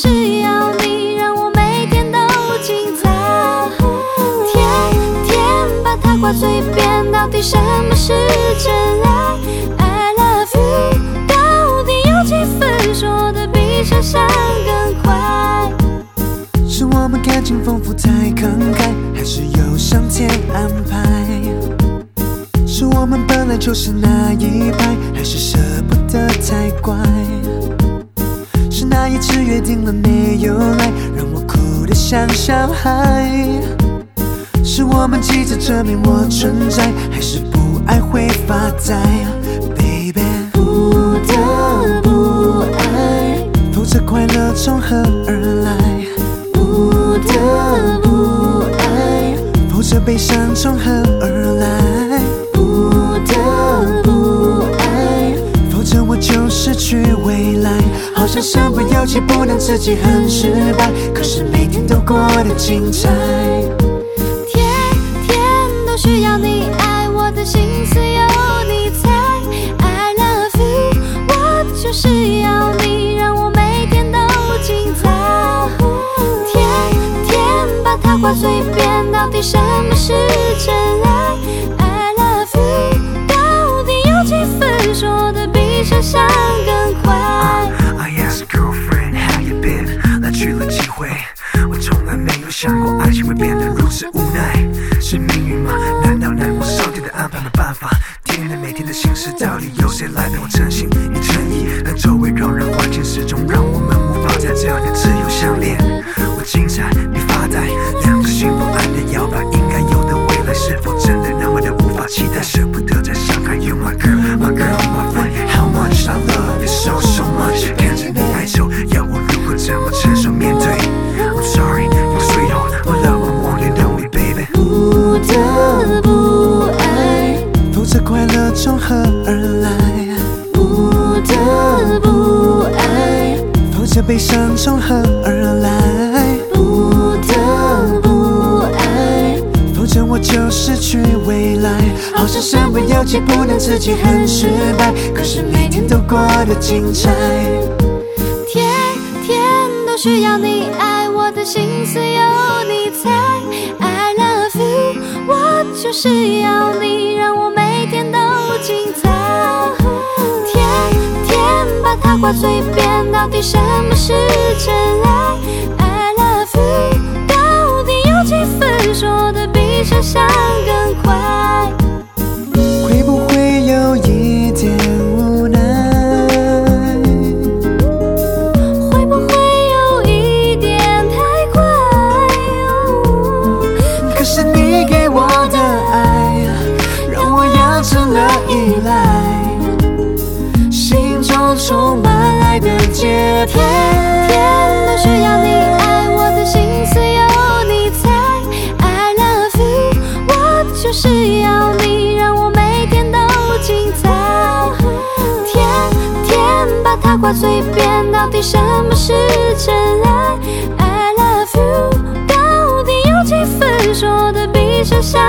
需要你让我每天都精彩。天天把它挂嘴边，到底什么是真爱？I love you，到底有几分说的比想象更快？是我们感情丰富太慷慨，还是有上天安排？是我们本来就是那一派，还是舍不得太乖？定了没有来，让我哭得像小孩？是我们急着证明我存在，还是不爱会发呆？Baby，不得不爱，否则快乐从何而来？不得不爱，否则悲伤从何而来？不得不爱，否则我就失去未来。好像身不由己，不能自己很失败，可是每天都过得精彩。天天都需要你爱，我的心思有你猜。I love you，我就是要你让我每天都精彩。天天把它挂嘴边，到底什么是难道难过上天的安排没办法？天天每天的心事，到底由谁来陪我真心与诚意？但周围扰人环境始终让我们无法在不得不爱，否则悲伤从何而来？不得不爱，否则我就失去未来。好像身不由己，不能自己很失败，可是每天都过得精彩。天天都需要你爱，我的心思有你猜。I love you，我就是要你让嘴边，到底什么是真爱天。天都需要你爱，我的心思有你猜。I love you，我就是要你让我每天都精彩。天天把它挂嘴边，到底什么是真爱？I love you，到底有几分说得比想象